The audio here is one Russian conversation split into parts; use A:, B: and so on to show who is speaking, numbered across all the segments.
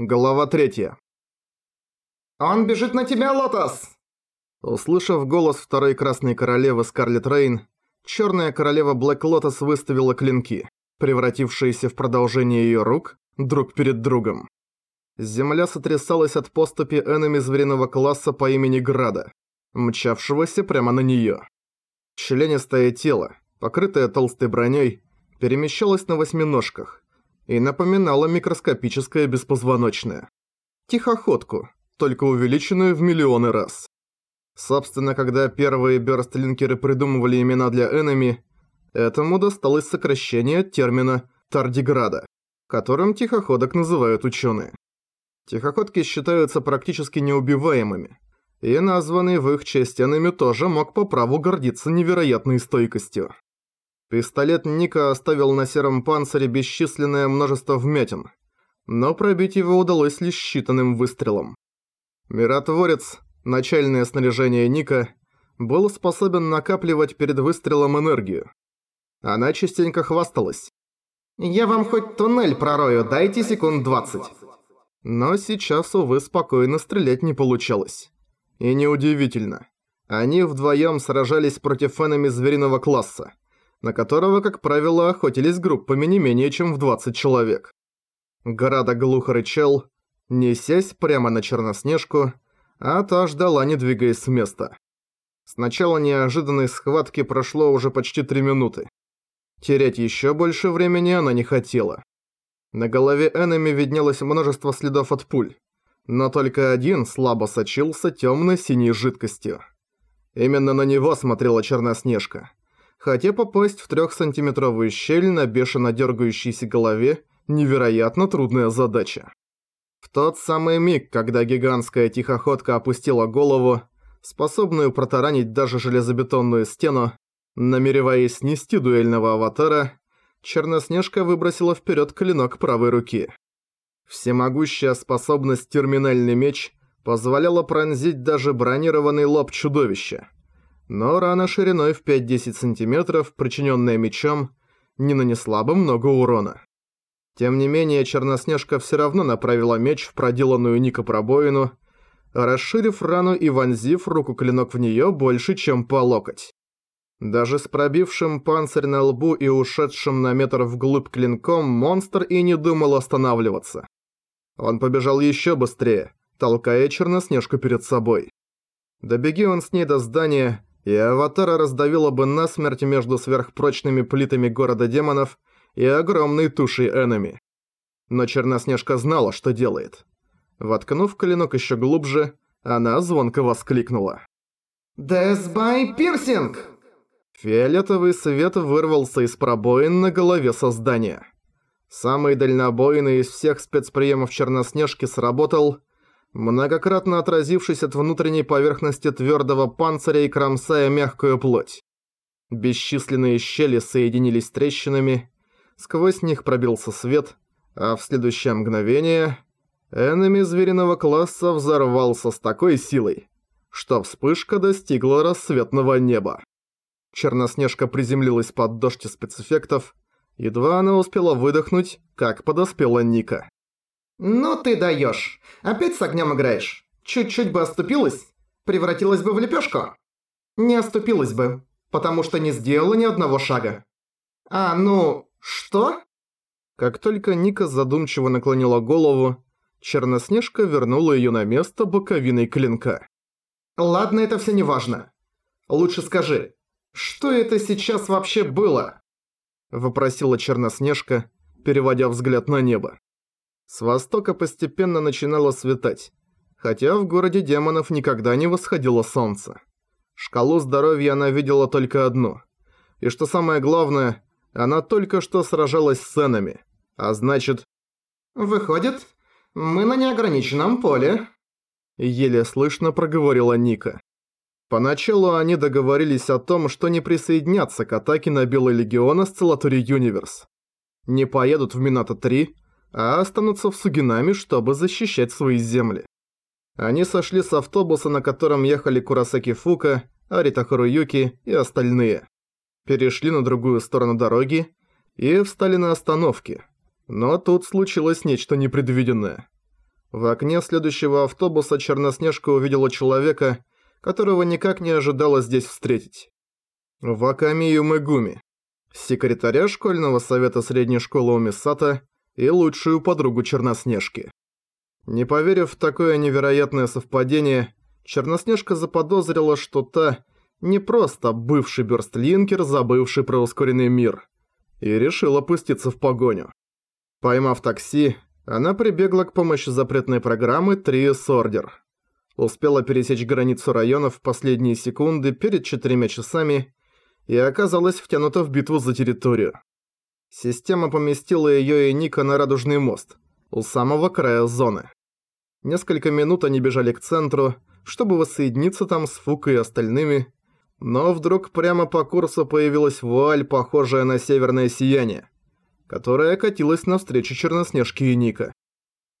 A: Глава третья.
B: «Он бежит на тебя, Лотос!»
A: Услышав голос второй Красной Королевы Скарлет Рейн, Черная Королева Блэк Лотос выставила клинки, превратившиеся в продолжение ее рук, друг перед другом. Земля сотрясалась от поступи энеми звериного класса по имени Града, мчавшегося прямо на нее. Членистое тело, покрытое толстой броней, перемещалось на восьминожках и напоминало микроскопическое беспозвоночное. Тихоходку, только увеличенную в миллионы раз. Собственно, когда первые бёрстлинкеры придумывали имена для энеми, этому досталось сокращение термина «тардиграда», которым тихоходок называют ученые. Тихоходки считаются практически неубиваемыми, и названный в их честь энеми тоже мог по праву гордиться невероятной стойкостью. Пистолет Ника оставил на сером панцире бесчисленное множество вмятин, но пробить его удалось лишь считанным выстрелом. Миротворец, начальное снаряжение Ника, был способен накапливать перед выстрелом энергию. Она частенько хвасталась.
B: «Я вам хоть туннель пророю, дайте секунд 20».
A: Но сейчас, увы, спокойно стрелять не получалось. И неудивительно. Они вдвоем сражались против энеми звериного класса на которого, как правило, охотились группами не менее чем в 20 человек. Града глухо рычал, несясь прямо на Черноснежку, а та ждала, не двигаясь с места. С начала неожиданной схватки прошло уже почти три минуты. Терять еще больше времени она не хотела. На голове Эннами виднелось множество следов от пуль, но только один слабо сочился темно-синей жидкостью. Именно на него смотрела Черноснежка хотя попасть в трехсантиметровую щель на бешено дергающейся голове – невероятно трудная задача. В тот самый миг, когда гигантская тихоходка опустила голову, способную протаранить даже железобетонную стену, намереваясь снести дуэльного аватара, Черноснежка выбросила вперед клинок правой руки. Всемогущая способность терминальный меч позволяла пронзить даже бронированный лоб чудовища но рана шириной в 5-10 сантиметров, причиненная мечом, не нанесла бы много урона. Тем не менее, Черноснежка все равно направила меч в проделанную Ника пробоину, расширив рану и вонзив руку-клинок в нее больше, чем по локоть. Даже с пробившим панцирь на лбу и ушедшим на метр вглубь клинком, монстр и не думал останавливаться. Он побежал еще быстрее, толкая Черноснежку перед собой. Добеги он с ней до здания, и Аватара раздавила бы насмерть между сверхпрочными плитами города демонов и огромной тушей энеми. Но Черноснежка знала, что делает. Воткнув клинок еще глубже, она звонко воскликнула.
B: «Death by piercing!»
A: Фиолетовый свет вырвался из пробоин на голове создания. Самый дальнобойный из всех спецприемов Черноснежки сработал, многократно отразившись от внутренней поверхности твердого панциря и кромсая мягкую плоть. Бесчисленные щели соединились трещинами, сквозь них пробился свет, а в следующее мгновение энеми звериного класса взорвался с такой силой, что вспышка достигла рассветного неба. Черноснежка приземлилась под дождь спецэффектов, едва она успела выдохнуть, как подоспела Ника.
B: «Ну ты даешь! Опять с огнем играешь? Чуть-чуть бы оступилась, превратилась бы в лепешку?» «Не оступилась бы, потому что не сделала ни одного шага». «А, ну, что?»
A: Как только Ника задумчиво наклонила голову, Черноснежка вернула ее на место боковиной клинка.
B: «Ладно, это все не важно. Лучше скажи, что это сейчас вообще было?»
A: Вопросила Черноснежка, переводя взгляд на небо. С востока постепенно начинало светать, хотя в городе демонов никогда не восходило солнце. Шкалу здоровья она видела только одну. И что самое главное, она только что сражалась с ценами, а значит...
B: «Выходит, мы на неограниченном поле», —
A: еле слышно проговорила Ника. Поначалу они договорились о том, что не присоединятся к атаке на Белый Легион Осциллатори Юниверс. Не поедут в Минато-3, а останутся в Сугинами, чтобы защищать свои земли. Они сошли с автобуса, на котором ехали Курасаки Фука, Арита Харуюки и остальные. Перешли на другую сторону дороги и встали на остановке. Но тут случилось нечто непредвиденное. В окне следующего автобуса Черноснежка увидела человека, которого никак не ожидала здесь встретить. Вакамию Мегуми, секретаря школьного совета средней школы Умисата и лучшую подругу Черноснежки. Не поверив в такое невероятное совпадение, Черноснежка заподозрила, что та не просто бывший бёрстлинкер, забывший про ускоренный мир, и решила пуститься в погоню. Поймав такси, она прибегла к помощи запретной программы «Триес Ордер». Успела пересечь границу района в последние секунды перед четырьмя часами и оказалась втянута в битву за территорию. Система поместила её и Ника на Радужный мост, у самого края зоны. Несколько минут они бежали к центру, чтобы воссоединиться там с Фукой и остальными, но вдруг прямо по курсу появилась вуаль, похожая на северное сияние которая катилась навстречу Черноснежке и Ника.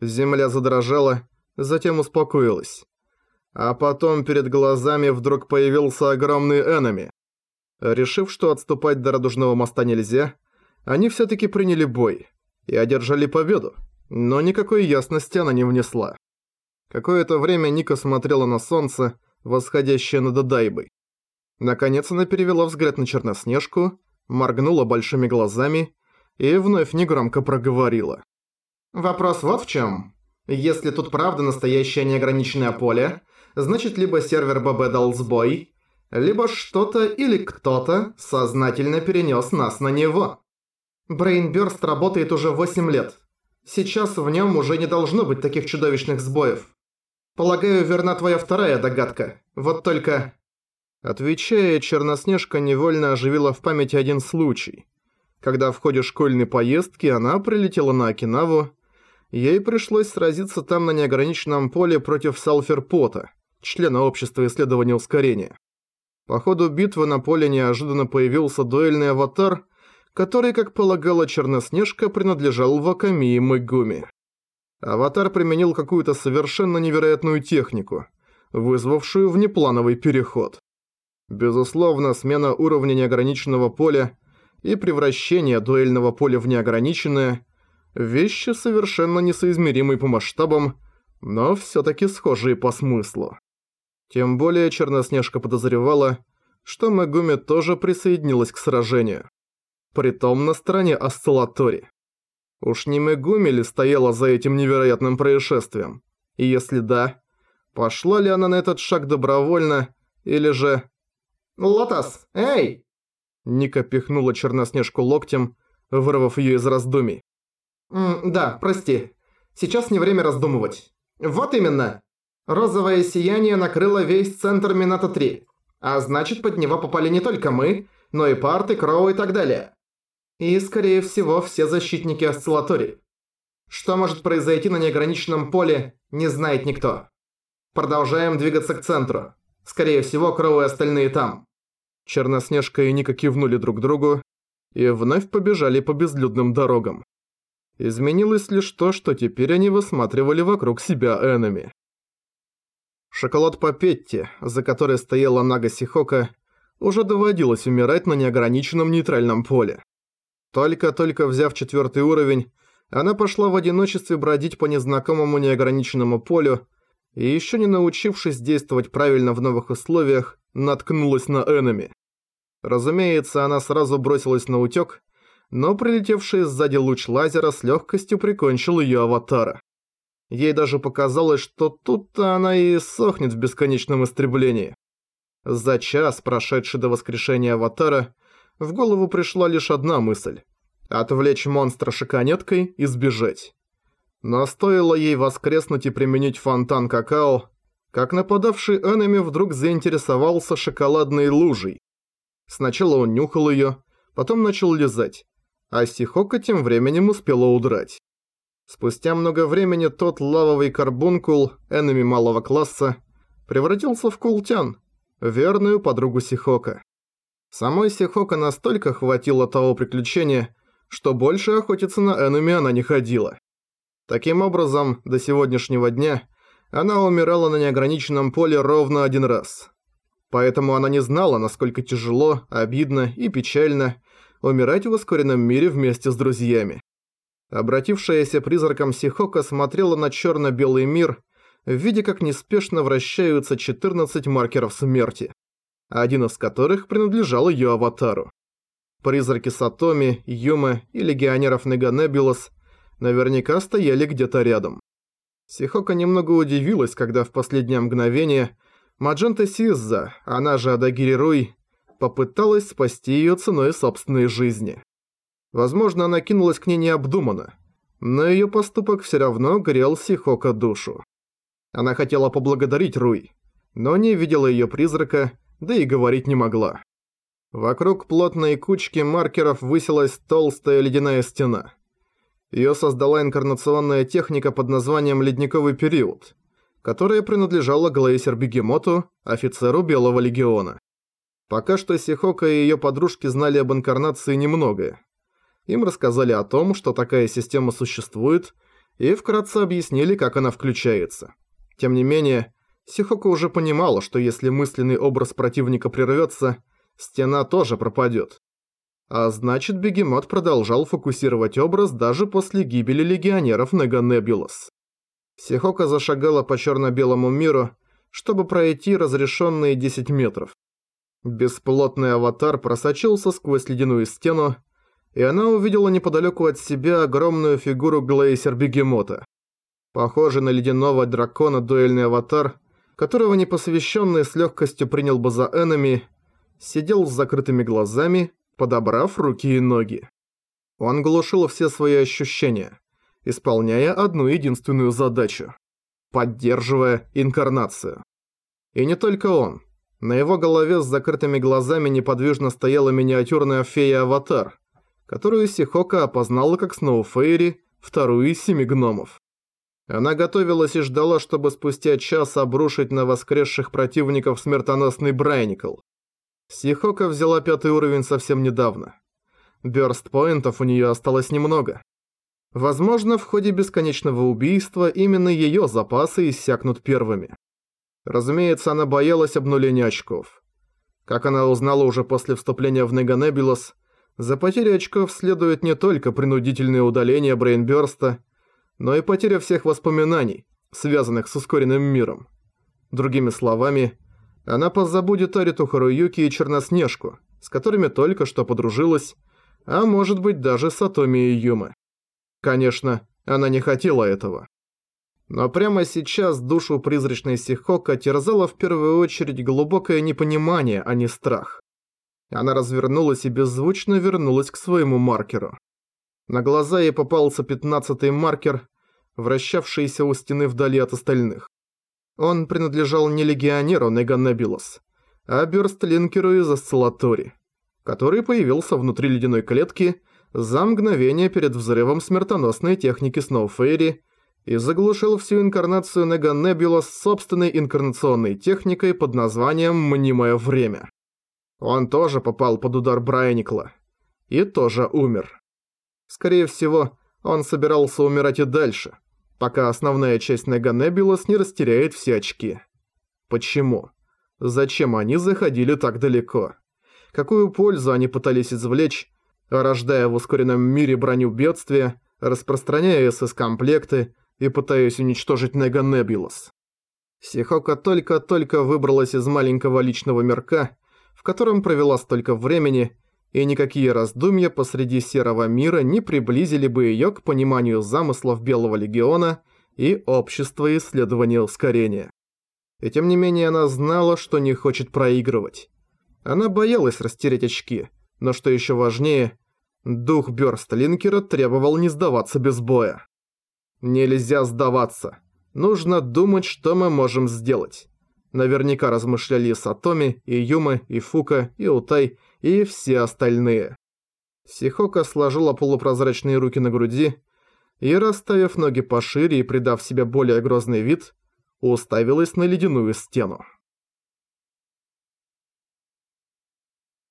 A: Земля задрожала, затем успокоилась. А потом перед глазами вдруг появился огромный энеми. Решив, что отступать до Радужного моста нельзя, они всё-таки приняли бой и одержали победу, но никакой ясности она не внесла. Какое-то время Ника смотрела на солнце, восходящее над Адайбой. Наконец она перевела взгляд на Черноснежку, моргнула большими глазами и вновь негромко проговорила.
B: «Вопрос вот в чем. Если тут правда настоящее неограниченное поле, значит либо сервер ББ дал сбой, либо что-то или кто-то сознательно перенес нас на него. Брейнбёрст работает уже 8 лет. Сейчас в нем уже не должно быть таких чудовищных сбоев. Полагаю, верна твоя вторая догадка. Вот только...
A: Отвечая, Черноснежка невольно оживила в памяти один случай когда в ходе школьной поездки она прилетела на Окинаву, ей пришлось сразиться там на неограниченном поле против Салферпота, члена общества исследования ускорения. По ходу битвы на поле неожиданно появился дуэльный аватар, который, как полагала Черноснежка, принадлежал Вакамии Мэгуми. Аватар применил какую-то совершенно невероятную технику, вызвавшую внеплановый переход. Безусловно, смена уровня неограниченного поля и превращение дуэльного поля в неограниченное – вещи совершенно несоизмеримые по масштабам, но всё-таки схожие по смыслу. Тем более Черноснежка подозревала, что Мегуми тоже присоединилась к сражению. Притом на стороне Осциллатори. Уж не Мегуми ли стояла за этим невероятным происшествием? И если да, пошла ли она на этот шаг добровольно, или же...
B: «Лотос, эй!»
A: Ника пихнула Черноснежку локтем, вырвав её из раздумий.
B: М «Да, прости. Сейчас не время раздумывать. Вот именно. Розовое сияние накрыло весь центр Минато-3. А значит, под него попали не только мы, но и Парты, Кроу и так далее. И, скорее всего, все защитники осциллаторий. Что может произойти на неограниченном поле, не знает никто. Продолжаем двигаться к центру. Скорее всего, Кроу и остальные там.
A: Черноснежка и Ника кивнули друг другу и вновь побежали по безлюдным дорогам. Изменилось лишь то, что теперь они высматривали вокруг себя энеми. Шоколад Папетти, за которой стояла Нага Сихока, уже доводилось умирать на неограниченном нейтральном поле. Только-только взяв четвертый уровень, она пошла в одиночестве бродить по незнакомому неограниченному полю и еще не научившись действовать правильно в новых условиях, наткнулась на энеми. Разумеется, она сразу бросилась на утёк, но прилетевший сзади луч лазера с легкостью прикончил её аватара. Ей даже показалось, что тут-то она и сохнет в бесконечном истреблении. За час, прошедший до воскрешения аватара, в голову пришла лишь одна мысль – отвлечь монстра шиканеткой и сбежать. Но стоило ей воскреснуть и применить фонтан какао, как нападавший энеми вдруг заинтересовался шоколадной лужей. Сначала он нюхал её, потом начал лизать, а Сихока тем временем успела удрать. Спустя много времени тот лавовый карбункул, энеми малого класса, превратился в култян, верную подругу Сихока. Самой Сихока настолько хватило того приключения, что больше охотиться на энеми она не ходила. Таким образом, до сегодняшнего дня она умирала на неограниченном поле ровно один раз. Поэтому она не знала, насколько тяжело, обидно и печально умирать в ускоренном мире вместе с друзьями. Обратившаяся призраком Сихока смотрела на черно-белый мир, видя как неспешно вращаются 14 маркеров смерти, один из которых принадлежал ее аватару. Призраки Сатоми, Юмы и легионеров Неганебулос наверняка стояли где-то рядом. Сихока немного удивилась, когда в последнее мгновение Маджента Сизза, она же Адагири Руй, попыталась спасти ее ценой собственной жизни. Возможно, она кинулась к ней необдуманно, но ее поступок все равно грел Сихока душу. Она хотела поблагодарить Руй, но не видела ее призрака, да и говорить не могла. Вокруг плотной кучки маркеров высилась толстая ледяная стена. Ее создала инкарнационная техника под названием «Ледниковый период», которая принадлежала Глейсер-Бегемоту, офицеру Белого Легиона. Пока что Сихока и ее подружки знали об инкарнации немногое. Им рассказали о том, что такая система существует, и вкратце объяснили, как она включается. Тем не менее, Сихока уже понимала, что если мысленный образ противника прервется, стена тоже пропадет. А значит, бегемот продолжал фокусировать образ даже после гибели легионеров Неганебулос. Сихока зашагала по черно-белому миру, чтобы пройти разрешенные 10 метров. Бесплотный аватар просочился сквозь ледяную стену, и она увидела неподалеку от себя огромную фигуру глейсер-бегемота. Похожий на ледяного дракона дуэльный аватар, которого непосвященный с легкостью принял бы за энеми, сидел с закрытыми глазами, подобрав руки и ноги. Он глушил все свои ощущения, исполняя одну единственную задачу – поддерживая инкарнацию. И не только он. На его голове с закрытыми глазами неподвижно стояла миниатюрная фея-аватар, которую Сихока опознала как Сноуфейри, вторую из семи гномов. Она готовилась и ждала, чтобы спустя час обрушить на воскресших противников смертоносный Брайникл. Сихока взяла пятый уровень совсем недавно. Бёрст-поинтов у неё осталось немного. Возможно, в ходе бесконечного убийства именно её запасы иссякнут первыми. Разумеется, она боялась обнуления очков. Как она узнала уже после вступления в Неганебулос, за потери очков следует не только принудительное удаление Брейнбёрста, но и потеря всех воспоминаний, связанных с ускоренным миром. Другими словами, она позабудет Ариту Харуюки и Черноснежку, с которыми только что подружилась, а может быть даже Сатоми и Юмы. Конечно, она не хотела этого. Но прямо сейчас душу призрачной Сихока терзало в первую очередь глубокое непонимание, а не страх. Она развернулась и беззвучно вернулась к своему маркеру. На глаза ей попался пятнадцатый маркер, вращавшийся у стены вдали от остальных. Он принадлежал не легионеру Неганебулос, а бёрстлинкеру из Осциллатори, который появился внутри ледяной клетки за мгновение перед взрывом смертоносной техники Сноуфейри и заглушил всю инкарнацию Неганебулос собственной инкарнационной техникой под названием «Мнимое время». Он тоже попал под удар Брайникла. И тоже умер. Скорее всего, он собирался умирать и дальше, пока основная часть Неганебулос не растеряет все очки. Почему? Зачем они заходили так далеко? Какую пользу они пытались извлечь, рождая в ускоренном мире броню бедствия, распространяя СС-комплекты и пытаясь уничтожить Неганебулос? Сихока только-только выбралась из маленького личного мирка, в котором провела столько времени, и никакие раздумья посреди серого мира не приблизили бы её к пониманию замыслов Белого Легиона и общества исследования ускорения. И тем не менее она знала, что не хочет проигрывать. Она боялась растерять очки, но что ещё важнее, дух Бёрстлинкера требовал не сдаваться без боя. Нельзя сдаваться. Нужно думать, что мы можем сделать. Наверняка размышляли Сатоми, и Юма, и Фука, и Утай, и все остальные. Сихока сложила полупрозрачные руки на груди и, расставив ноги пошире и придав себе более грозный вид, уставилась на ледяную стену.